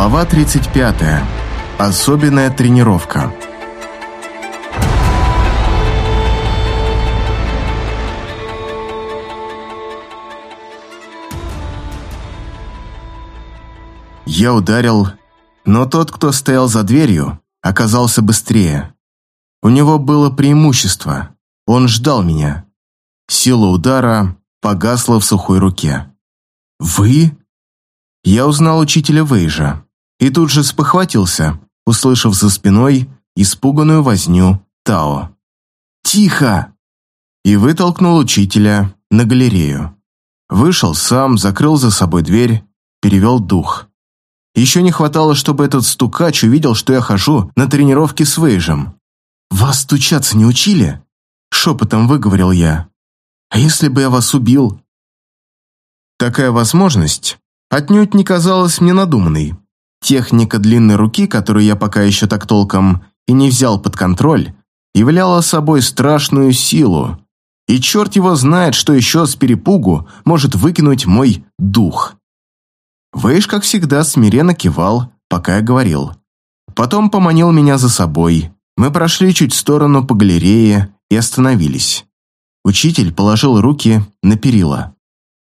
Глава 35. Особенная тренировка. Я ударил, но тот, кто стоял за дверью, оказался быстрее. У него было преимущество. Он ждал меня. Сила удара погасла в сухой руке. «Вы?» Я узнал учителя Вейжа и тут же спохватился, услышав за спиной испуганную возню Тао. «Тихо!» И вытолкнул учителя на галерею. Вышел сам, закрыл за собой дверь, перевел дух. Еще не хватало, чтобы этот стукач увидел, что я хожу на тренировки с Вейжем. «Вас стучаться не учили?» Шепотом выговорил я. «А если бы я вас убил?» Такая возможность отнюдь не казалась мне надуманной. Техника длинной руки, которую я пока еще так толком и не взял под контроль, являла собой страшную силу. И черт его знает, что еще с перепугу может выкинуть мой дух. Вейш, как всегда, смиренно кивал, пока я говорил. Потом поманил меня за собой. Мы прошли чуть в сторону по галерее и остановились. Учитель положил руки на перила.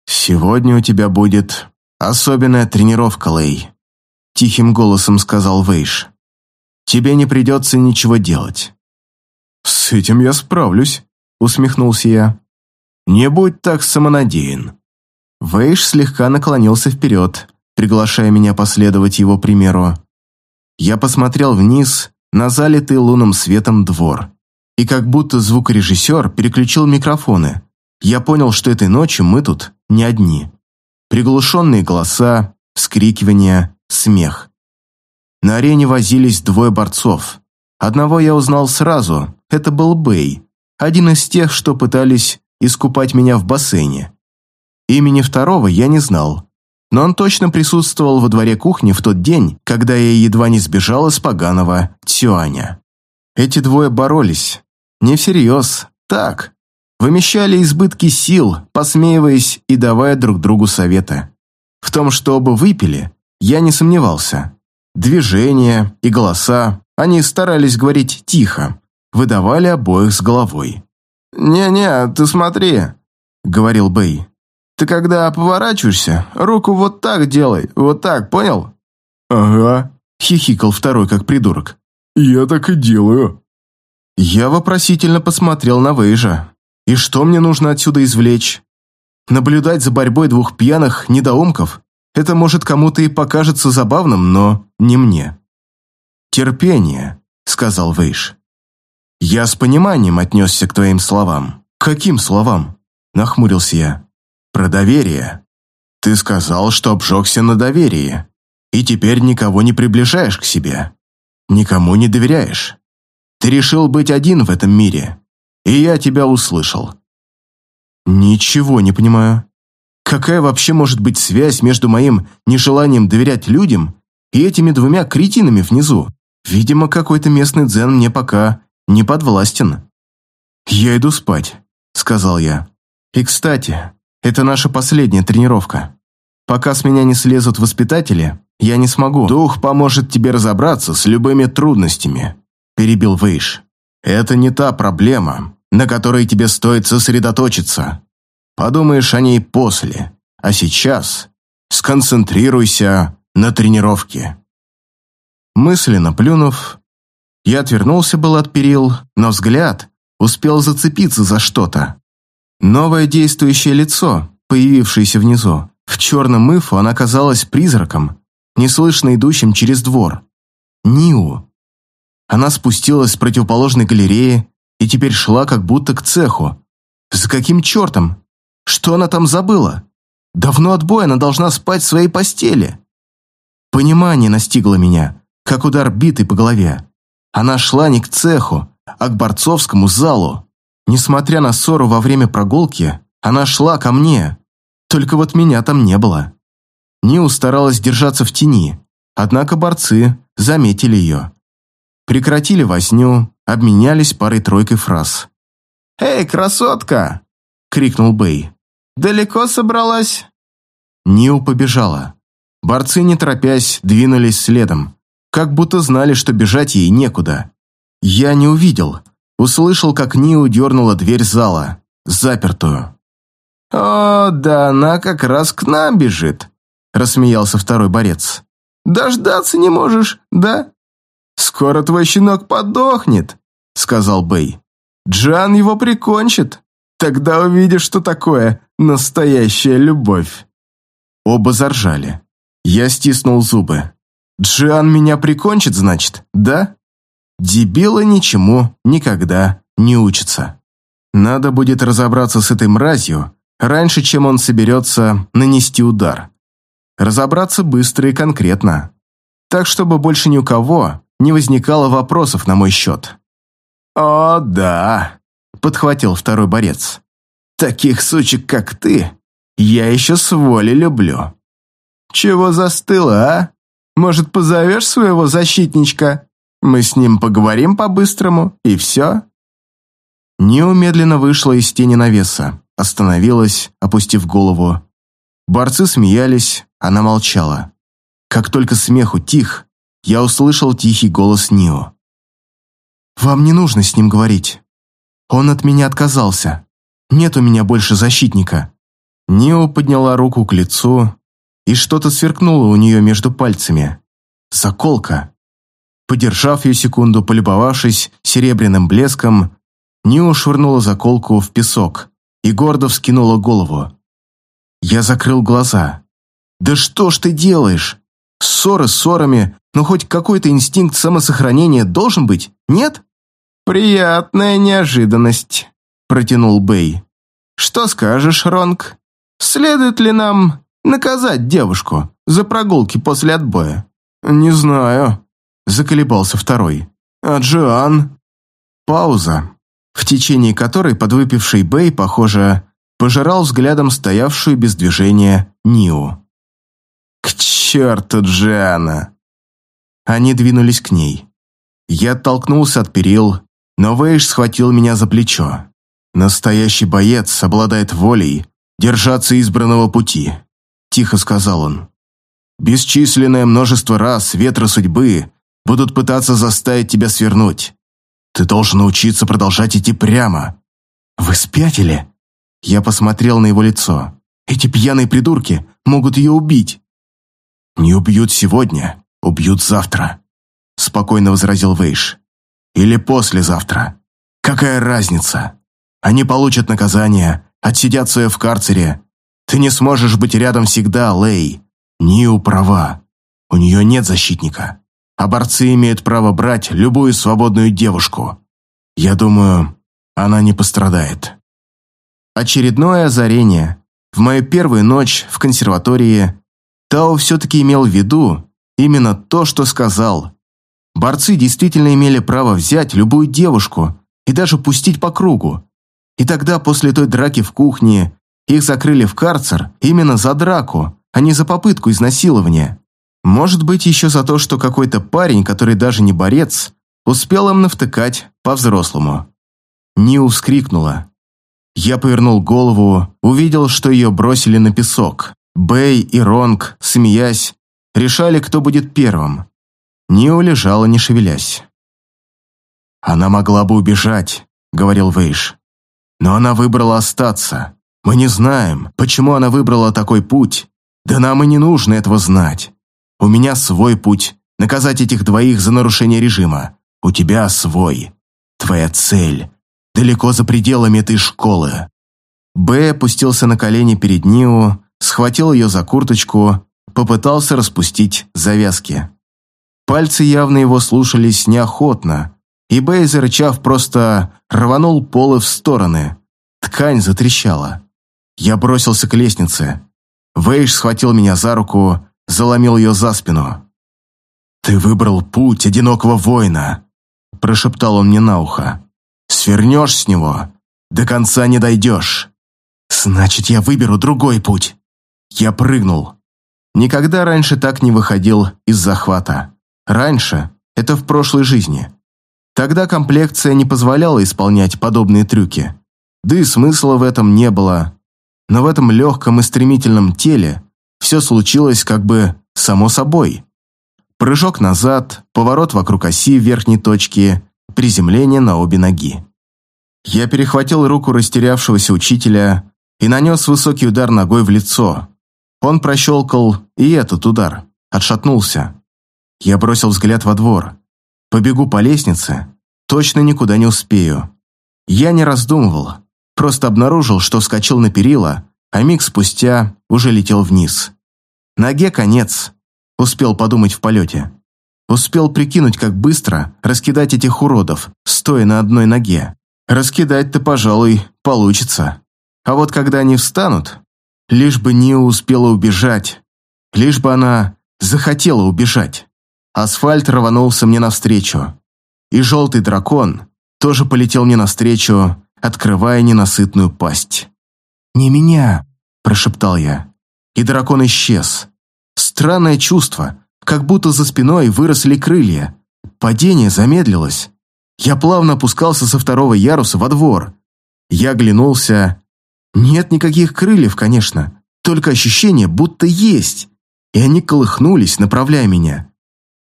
«Сегодня у тебя будет особенная тренировка, Лей», – тихим голосом сказал Вейш. «Тебе не придется ничего делать». «С этим я справлюсь», – усмехнулся я. «Не будь так самонадеян». Вейш слегка наклонился вперед, приглашая меня последовать его примеру. Я посмотрел вниз на залитый лунным светом двор. И как будто звукорежиссер переключил микрофоны. Я понял, что этой ночью мы тут не одни. Приглушенные голоса, вскрикивания, смех. На арене возились двое борцов. Одного я узнал сразу, это был Бэй, один из тех, что пытались искупать меня в бассейне. Имени второго я не знал, но он точно присутствовал во дворе кухни в тот день, когда я едва не сбежал из поганого Цюаня. Эти двое боролись. Не всерьез, так. Вымещали избытки сил, посмеиваясь и давая друг другу советы. В том, что оба выпили, я не сомневался. Движения и голоса, они старались говорить тихо, выдавали обоих с головой. «Не-не, ты смотри», — говорил Бэй. Ты когда поворачиваешься, руку вот так делай, вот так, понял?» «Ага», — хихикал второй, как придурок. «Я так и делаю». Я вопросительно посмотрел на Вейжа. И что мне нужно отсюда извлечь? Наблюдать за борьбой двух пьяных недоумков? Это может кому-то и покажется забавным, но не мне. «Терпение», — сказал Вейш. «Я с пониманием отнесся к твоим словам». «Каким словам?» — нахмурился я про доверие. Ты сказал, что обжегся на доверии, и теперь никого не приближаешь к себе. Никому не доверяешь. Ты решил быть один в этом мире, и я тебя услышал. Ничего не понимаю. Какая вообще может быть связь между моим нежеланием доверять людям и этими двумя кретинами внизу? Видимо, какой-то местный дзен мне пока не подвластен. «Я иду спать», — сказал я. «И, кстати, это наша последняя тренировка. Пока с меня не слезут воспитатели, я не смогу. Дух поможет тебе разобраться с любыми трудностями», – перебил Вейш. «Это не та проблема, на которой тебе стоит сосредоточиться. Подумаешь о ней после, а сейчас сконцентрируйся на тренировке». Мысленно плюнув, я отвернулся был от перил, но взгляд успел зацепиться за что-то. Новое действующее лицо, появившееся внизу. В черном мыфу она казалась призраком, неслышно идущим через двор. Ниу. Она спустилась с противоположной галереи и теперь шла как будто к цеху. За каким чертом? Что она там забыла? Давно отбой она должна спать в своей постели. Понимание настигло меня, как удар битой по голове. Она шла не к цеху, а к борцовскому залу. Несмотря на ссору во время прогулки, она шла ко мне. Только вот меня там не было. Ниу старалась держаться в тени, однако борцы заметили ее. Прекратили возню, обменялись парой-тройкой фраз. «Эй, красотка!» — крикнул Бэй. «Далеко собралась?» Ниу побежала. Борцы, не торопясь, двинулись следом, как будто знали, что бежать ей некуда. Я не увидел, услышал, как Ниу дернула дверь зала, запертую. «О, да она как раз к нам бежит», – рассмеялся второй борец. «Дождаться не можешь, да?» «Скоро твой щенок подохнет», – сказал Бэй. «Джан его прикончит. Тогда увидишь, что такое настоящая любовь». Оба заржали. Я стиснул зубы. «Джан меня прикончит, значит, да?» Дебилы ничему никогда не учатся. Надо будет разобраться с этой мразью раньше, чем он соберется нанести удар. Разобраться быстро и конкретно. Так, чтобы больше ни у кого не возникало вопросов на мой счет. «О, да», — подхватил второй борец. «Таких сучек, как ты, я еще с воли люблю». «Чего застыла, а? Может, позовешь своего защитничка? Мы с ним поговорим по-быстрому, и все?» Нио медленно вышла из тени навеса, остановилась, опустив голову. Борцы смеялись, она молчала. Как только смех утих, я услышал тихий голос Нио. «Вам не нужно с ним говорить. Он от меня отказался. Нет у меня больше защитника». Нио подняла руку к лицу, и что-то сверкнуло у нее между пальцами. Заколка. Подержав ее секунду, полюбовавшись серебряным блеском, Нио швырнула заколку в песок и гордо вскинула голову. Я закрыл глаза. «Да что ж ты делаешь? Ссоры с ссорами, но хоть какой-то инстинкт самосохранения должен быть, нет?» «Приятная неожиданность», – протянул Бэй. «Что скажешь, Ронг? Следует ли нам наказать девушку за прогулки после отбоя?» «Не знаю», – заколебался второй. «А Джоан?» Пауза в течение которой подвыпивший Бэй, похоже, пожирал взглядом стоявшую без движения Ниу. «К черту, Джиана!» Они двинулись к ней. Я оттолкнулся от перил, но Вейш схватил меня за плечо. «Настоящий боец обладает волей держаться избранного пути», – тихо сказал он. «Бесчисленное множество раз ветры судьбы будут пытаться заставить тебя свернуть. Ты должен научиться продолжать идти прямо. Вы спятили? Я посмотрел на его лицо. Эти пьяные придурки могут ее убить. Не убьют сегодня, убьют завтра, спокойно возразил Вейш. Или послезавтра. Какая разница? Они получат наказание, отсидят свое в карцере. Ты не сможешь быть рядом всегда, Лей. Ниу права. У нее нет защитника а борцы имеют право брать любую свободную девушку. Я думаю, она не пострадает. Очередное озарение. В мою первую ночь в консерватории Тао все-таки имел в виду именно то, что сказал. Борцы действительно имели право взять любую девушку и даже пустить по кругу. И тогда, после той драки в кухне, их закрыли в карцер именно за драку, а не за попытку изнасилования. Может быть, еще за то, что какой-то парень, который даже не борец, успел им навтыкать по-взрослому. Ниу вскрикнула. Я повернул голову, увидел, что ее бросили на песок. Бэй и Ронг, смеясь, решали, кто будет первым. Ниу лежала, не шевелясь. «Она могла бы убежать», — говорил Вейш. «Но она выбрала остаться. Мы не знаем, почему она выбрала такой путь. Да нам и не нужно этого знать. У меня свой путь – наказать этих двоих за нарушение режима. У тебя свой. Твоя цель – далеко за пределами этой школы». Б опустился на колени перед Нио, схватил ее за курточку, попытался распустить завязки. Пальцы явно его слушались неохотно, и Бэй, зарычав, просто рванул полы в стороны. Ткань затрещала. Я бросился к лестнице. Вейш схватил меня за руку, заломил ее за спину. «Ты выбрал путь одинокого воина», – прошептал он мне на ухо. «Свернешь с него, до конца не дойдешь. Значит, я выберу другой путь». Я прыгнул. Никогда раньше так не выходил из захвата. Раньше – это в прошлой жизни. Тогда комплекция не позволяла исполнять подобные трюки. Да и смысла в этом не было. Но в этом легком и стремительном теле все случилось как бы само собой. Прыжок назад, поворот вокруг оси верхней точки, приземление на обе ноги. Я перехватил руку растерявшегося учителя и нанес высокий удар ногой в лицо. Он прощелкал и этот удар, отшатнулся. Я бросил взгляд во двор. Побегу по лестнице, точно никуда не успею. Я не раздумывал, просто обнаружил, что вскочил на перила, а миг спустя уже летел вниз. Ноге конец, успел подумать в полете. Успел прикинуть, как быстро раскидать этих уродов, стоя на одной ноге. Раскидать-то, пожалуй, получится. А вот когда они встанут, лишь бы не успела убежать, лишь бы она захотела убежать. Асфальт рванулся мне навстречу. И желтый дракон тоже полетел мне навстречу, открывая ненасытную пасть. «Не меня!» – прошептал я. И дракон исчез. Странное чувство, как будто за спиной выросли крылья. Падение замедлилось. Я плавно опускался со второго яруса во двор. Я оглянулся. Нет никаких крыльев, конечно, только ощущение, будто есть. И они колыхнулись, направляя меня.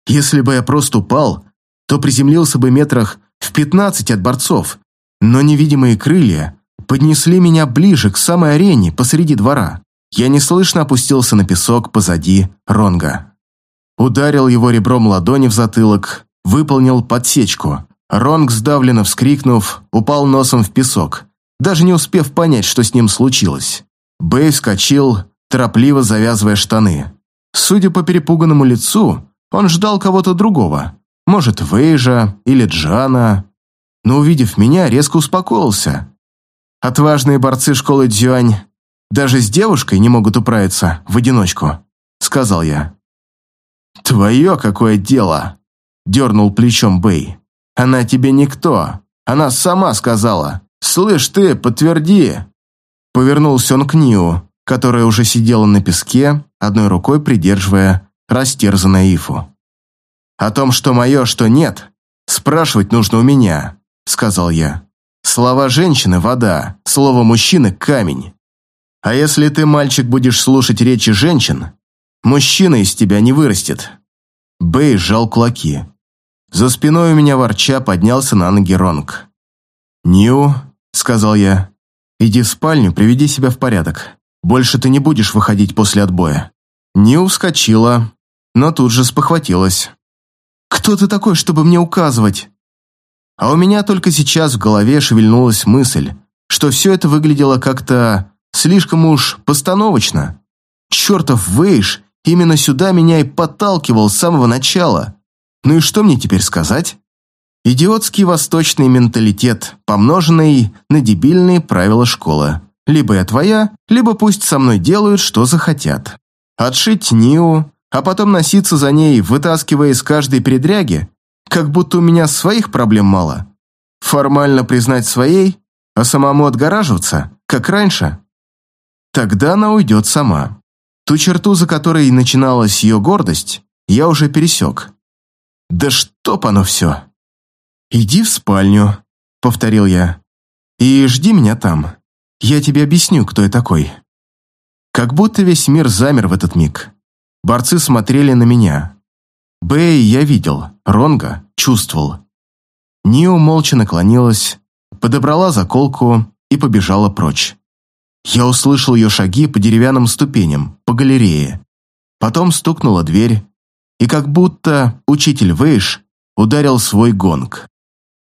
Если бы я просто упал, то приземлился бы метрах в пятнадцать от борцов, но невидимые крылья поднесли меня ближе к самой арене посреди двора. Я неслышно опустился на песок позади Ронга. Ударил его ребром ладони в затылок, выполнил подсечку. Ронг, сдавленно вскрикнув, упал носом в песок, даже не успев понять, что с ним случилось. Бэй вскочил, торопливо завязывая штаны. Судя по перепуганному лицу, он ждал кого-то другого. Может, Вейжа или Джана. Но, увидев меня, резко успокоился. Отважные борцы школы Дзюань даже с девушкой не могут управиться в одиночку, сказал я. «Твое какое дело!» – дернул плечом Бэй. Она тебе никто. Она сама сказала. Слышь ты, подтверди. Повернулся он к Ниу, которая уже сидела на песке, одной рукой придерживая растерзанное Ифу. «О том, что мое, что нет, спрашивать нужно у меня», — сказал я. «Слова женщины — вода, слово мужчины — камень. А если ты, мальчик, будешь слушать речи женщин, мужчина из тебя не вырастет». Бэй сжал кулаки. За спиной у меня ворча поднялся на ноги Ронг. «Нью», — сказал я, — «иди в спальню, приведи себя в порядок. Больше ты не будешь выходить после отбоя». Нью вскочила, но тут же спохватилась. «Кто ты такой, чтобы мне указывать?» А у меня только сейчас в голове шевельнулась мысль, что все это выглядело как-то слишком уж постановочно. Чертов Вейш именно сюда меня и подталкивал с самого начала. Ну и что мне теперь сказать? Идиотский восточный менталитет, помноженный на дебильные правила школы. Либо я твоя, либо пусть со мной делают, что захотят. Отшить Ниу, а потом носиться за ней, вытаскивая из каждой передряги, как будто у меня своих проблем мало. Формально признать своей, а самому отгораживаться, как раньше. Тогда она уйдет сама. Ту черту, за которой начиналась ее гордость, я уже пересек. Да чтоб оно все. «Иди в спальню», — повторил я. «И жди меня там. Я тебе объясню, кто я такой». Как будто весь мир замер в этот миг. Борцы смотрели на меня. Бэй я видел, Ронга чувствовал. Нио молча наклонилась, подобрала заколку и побежала прочь. Я услышал ее шаги по деревянным ступеням, по галерее. Потом стукнула дверь, и как будто учитель Вейш ударил свой гонг.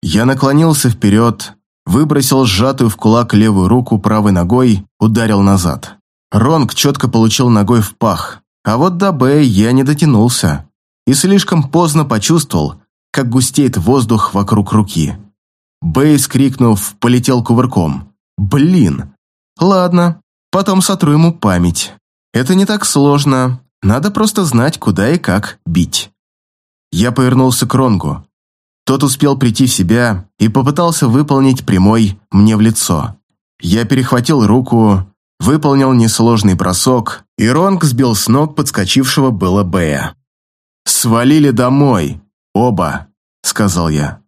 Я наклонился вперед, выбросил сжатую в кулак левую руку правой ногой, ударил назад. Ронг четко получил ногой в пах, а вот до Б я не дотянулся и слишком поздно почувствовал, как густеет воздух вокруг руки. Бэй, скрикнув, полетел кувырком. «Блин! Ладно, потом сотру ему память. Это не так сложно, надо просто знать, куда и как бить. Я повернулся к Ронгу. Тот успел прийти в себя и попытался выполнить прямой мне в лицо. Я перехватил руку, выполнил несложный бросок, и Ронг сбил с ног подскочившего было Бэя. «Свалили домой, оба», — сказал я.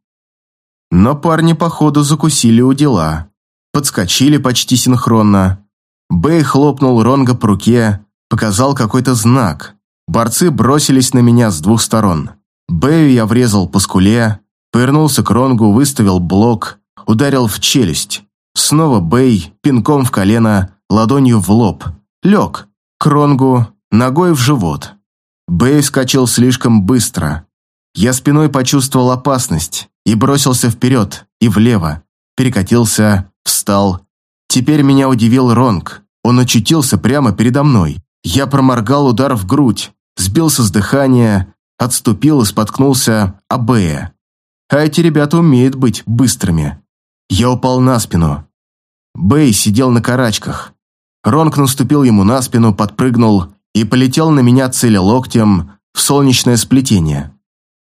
Но парни, походу, закусили у дела. Подскочили почти синхронно. Бэй хлопнул Ронга по руке, показал какой-то знак. Борцы бросились на меня с двух сторон. Бэю я врезал по скуле, повернулся к Ронгу, выставил блок, ударил в челюсть. Снова Бэй, пинком в колено, ладонью в лоб. Лег. К Ронгу, ногой в живот. Бэй вскочил слишком быстро. Я спиной почувствовал опасность и бросился вперед и влево. Перекатился, встал. Теперь меня удивил Ронг. Он очутился прямо передо мной. Я проморгал удар в грудь, сбился с дыхания, отступил и споткнулся о Бэя. А эти ребята умеют быть быстрыми. Я упал на спину. Бэй сидел на карачках. Ронг наступил ему на спину, подпрыгнул и полетел на меня целя локтем в солнечное сплетение.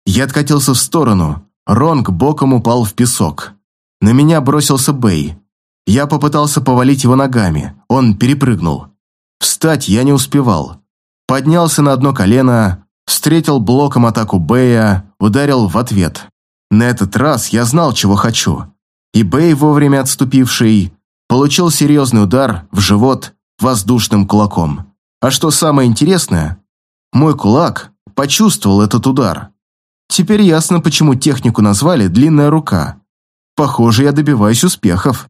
Я откатился в сторону. Ронг боком упал в песок. На меня бросился Бэй. Я попытался повалить его ногами. Он перепрыгнул. Встать я не успевал. Поднялся на одно колено, встретил блоком атаку Бэя, ударил в ответ. На этот раз я знал, чего хочу. И Бэй, вовремя отступивший, получил серьезный удар в живот воздушным кулаком. А что самое интересное, мой кулак почувствовал этот удар. Теперь ясно, почему технику назвали «длинная рука». Похоже, я добиваюсь успехов.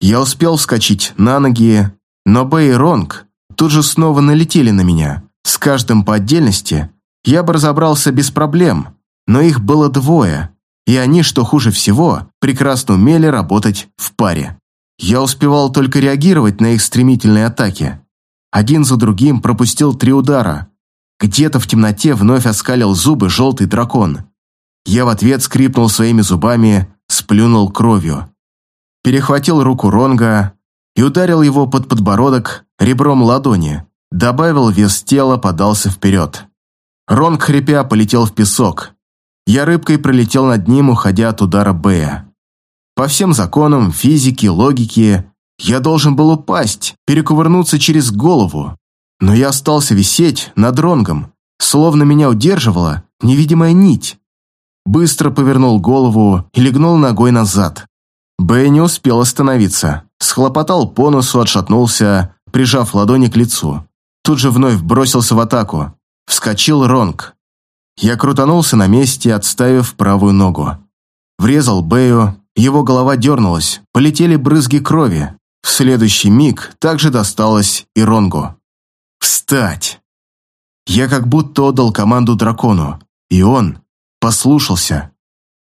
Я успел вскочить на ноги, но Бэй и Ронг тут же снова налетели на меня. С каждым по отдельности я бы разобрался без проблем, но их было двое, и они, что хуже всего, прекрасно умели работать в паре. Я успевал только реагировать на их стремительные атаки. Один за другим пропустил три удара. Где-то в темноте вновь оскалил зубы желтый дракон. Я в ответ скрипнул своими зубами, сплюнул кровью. Перехватил руку Ронга и ударил его под подбородок ребром ладони. Добавил вес тела, подался вперед. Ронг, хрипя, полетел в песок. Я рыбкой пролетел над ним, уходя от удара Бэя. По всем законам физики, логики, я должен был упасть, перекувырнуться через голову. Но я остался висеть над Ронгом, словно меня удерживала невидимая нить. Быстро повернул голову и легнул ногой назад. Бэй не успел остановиться. Схлопотал по носу, отшатнулся, прижав ладони к лицу. Тут же вновь бросился в атаку. Вскочил Ронг. Я крутанулся на месте, отставив правую ногу. Врезал Бэю, его голова дернулась, полетели брызги крови. В следующий миг также досталось и Ронгу. «Встать!» Я как будто отдал команду дракону, и он послушался.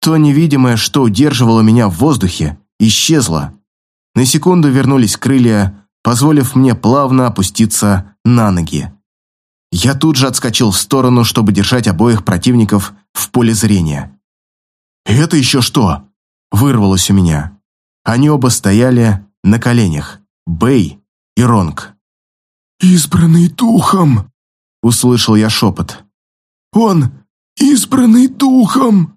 То невидимое, что удерживало меня в воздухе, исчезло. На секунду вернулись крылья, позволив мне плавно опуститься на ноги. Я тут же отскочил в сторону, чтобы держать обоих противников в поле зрения. «Это еще что?» – вырвалось у меня. Они оба стояли на коленях, Бэй и Ронг. «Избранный духом!» – услышал я шепот. «Он избранный духом!»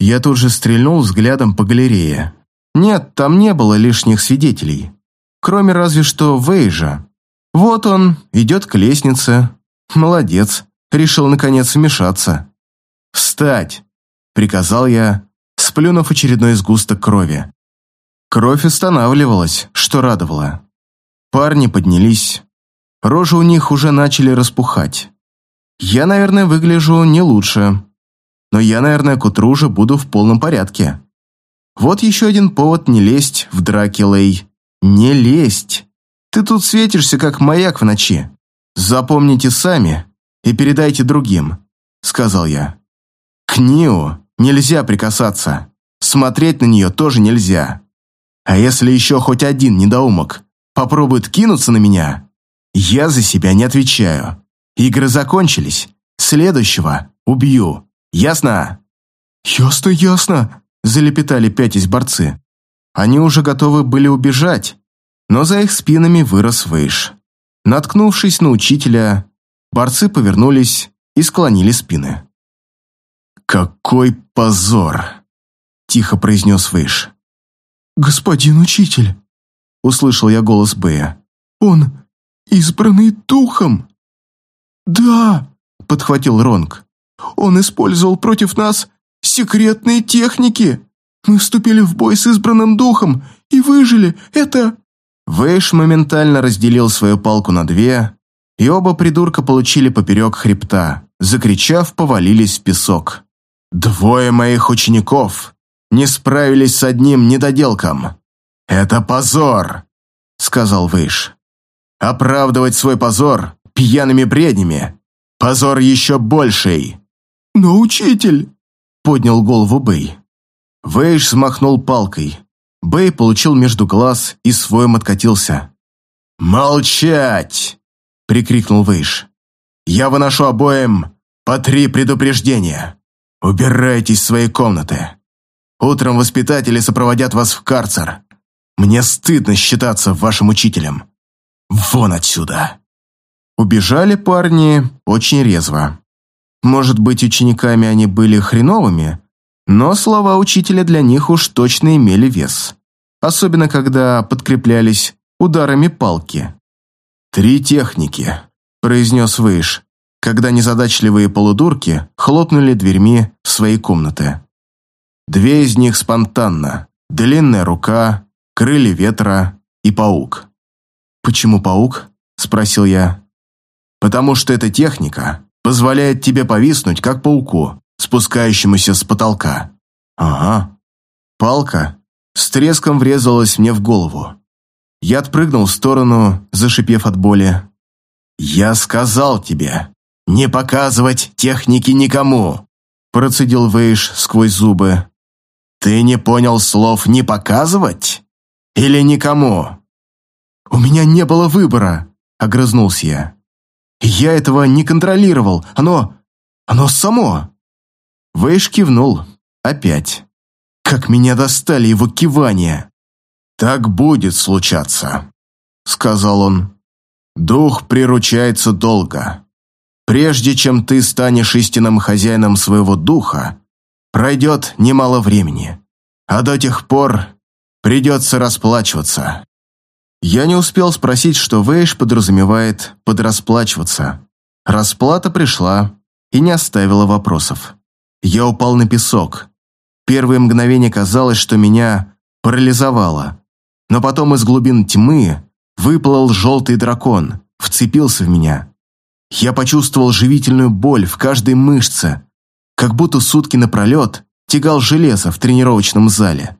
Я тут же стрельнул взглядом по галерее. Нет, там не было лишних свидетелей. Кроме разве что Вейжа. Вот он, идет к лестнице. Молодец, решил наконец вмешаться. «Встать!» – приказал я, сплюнув очередной сгусток крови. Кровь останавливалась, что радовало. Парни поднялись. Рожи у них уже начали распухать. Я, наверное, выгляжу не лучше, но я, наверное, к утру уже буду в полном порядке. Вот еще один повод не лезть в драки, Лей. Не лезть. Ты тут светишься, как маяк в ночи. Запомните сами и передайте другим, сказал я. К Нио нельзя прикасаться. Смотреть на нее тоже нельзя. А если еще хоть один недоумок попробует кинуться на меня, я за себя не отвечаю. Игры закончились. Следующего убью. Ясно?» «Ясно, ясно», – залепетали пятясь борцы. Они уже готовы были убежать, но за их спинами вырос Вейш. Наткнувшись на учителя, борцы повернулись и склонили спины. «Какой позор!» – тихо произнес Вейш. «Господин учитель!» – услышал я голос Бэя. «Он избранный духом!» «Да!» – подхватил Ронг. Он использовал против нас секретные техники. Мы вступили в бой с избранным духом и выжили. Это...» Вэйш моментально разделил свою палку на две и оба придурка получили поперек хребта, закричав, повалились в песок. Двое моих учеников не справились с одним недоделком. «Это позор!» — сказал Выш. «Оправдывать свой позор пьяными бреднями. Позор еще больший!» «Но учитель!» — поднял голову Бэй. Вейш смахнул палкой. Бэй получил между глаз и своим откатился. «Молчать!» — прикрикнул Вейш. «Я выношу обоим по три предупреждения. Убирайтесь в свои комнаты. Утром воспитатели сопроводят вас в карцер. Мне стыдно считаться вашим учителем. Вон отсюда!» Убежали парни очень резво. Может быть, учениками они были хреновыми, но слова учителя для них уж точно имели вес. Особенно, когда подкреплялись ударами палки. «Три техники», – произнес Вейш, когда незадачливые полудурки хлопнули дверьми в свои комнаты. Две из них спонтанно. Длинная рука, крылья ветра и паук. «Почему паук?» – спросил я. «Потому что эта техника позволяет тебе повиснуть, как пауку, спускающемуся с потолка». «Ага». Палка с треском врезалась мне в голову. Я отпрыгнул в сторону, зашипев от боли. «Я сказал тебе, не показывать техники никому!» Процедил Вейш сквозь зубы. «Ты не понял слов «не показывать»? Или никому?» «У меня не было выбора», — огрызнулся я. «Я этого не контролировал. Оно... оно само». Вейш кивнул. Опять. Как меня достали его кивания. «Так будет случаться», — сказал он. «Дух приручается долго. Прежде чем ты станешь истинным хозяином своего духа, пройдет немало времени, а до тех пор придется расплачиваться». Я не успел спросить, что Вейш подразумевает под расплачиваться. Расплата пришла и не оставила вопросов. Я упал на песок. Первые мгновения казалось, что меня парализовало. Но потом из глубин тьмы выплыл желтый дракон, вцепился в меня. Я почувствовал живительную боль в каждой мышце, как будто сутки напролет тягал железо в тренировочном зале.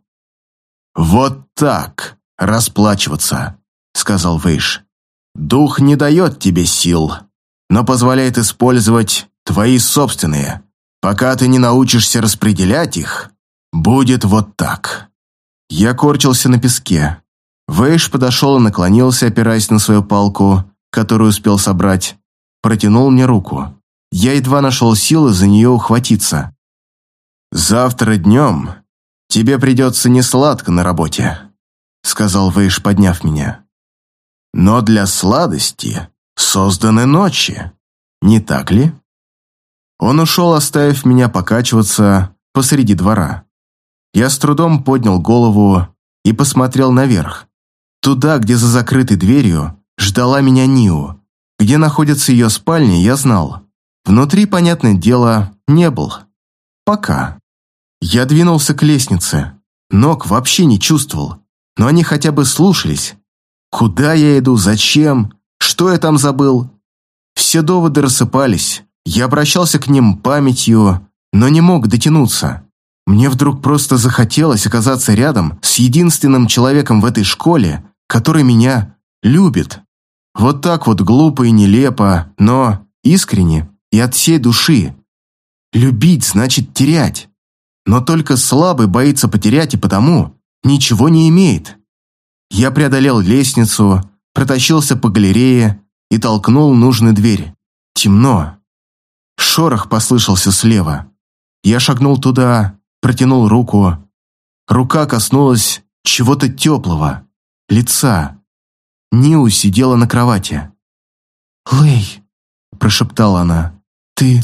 «Вот так расплачиваться», — сказал Вейш. «Дух не дает тебе сил, но позволяет использовать твои собственные. Пока ты не научишься распределять их, будет вот так». Я корчился на песке. Вейш подошел и наклонился, опираясь на свою палку, которую успел собрать. Протянул мне руку. Я едва нашел силы за нее ухватиться. «Завтра днем тебе придется несладко на работе», сказал Вейш, подняв меня. «Но для сладости созданы ночи, не так ли?» Он ушел, оставив меня покачиваться посреди двора. Я с трудом поднял голову и посмотрел наверх. Туда, где за закрытой дверью ждала меня Ниу. Где находится ее спальня, я знал. Внутри, понятное дело, не был. Пока. Я двинулся к лестнице. Ног вообще не чувствовал, но они хотя бы слушались. Куда я иду, зачем, что я там забыл? Все доводы рассыпались. Я обращался к ним памятью, но не мог дотянуться. Мне вдруг просто захотелось оказаться рядом с единственным человеком в этой школе, который меня любит. Вот так вот глупо и нелепо, но искренне и от всей души. Любить значит терять. Но только слабый боится потерять и потому ничего не имеет. Я преодолел лестницу, протащился по галерее и толкнул нужную дверь. Темно. Шорох послышался слева. Я шагнул туда, протянул руку. Рука коснулась чего-то теплого, лица. Ниу сидела на кровати. «Лэй», – прошептала она, – «ты...»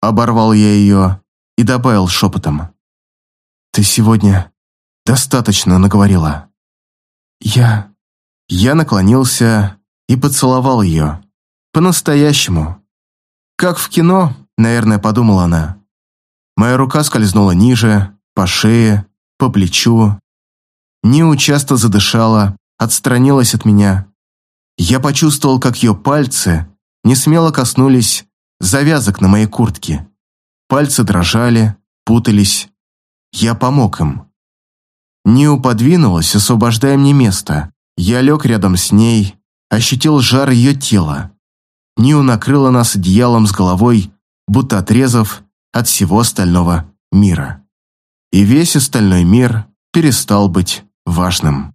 Оборвал я ее и добавил шепотом. «Ты сегодня достаточно наговорила». «Я...» Я наклонился и поцеловал ее. По-настоящему. Как в кино, наверное, подумала она. Моя рука скользнула ниже, по шее, по плечу. Ниу часто задышала, отстранилась от меня. Я почувствовал, как ее пальцы несмело коснулись завязок на моей куртке. Пальцы дрожали, путались. Я помог им. Ниу подвинулась, освобождая мне место. Я лег рядом с ней, ощутил жар ее тела. Ниу накрыла нас одеялом с головой, будто отрезав от всего остального мира. И весь остальной мир перестал быть важным.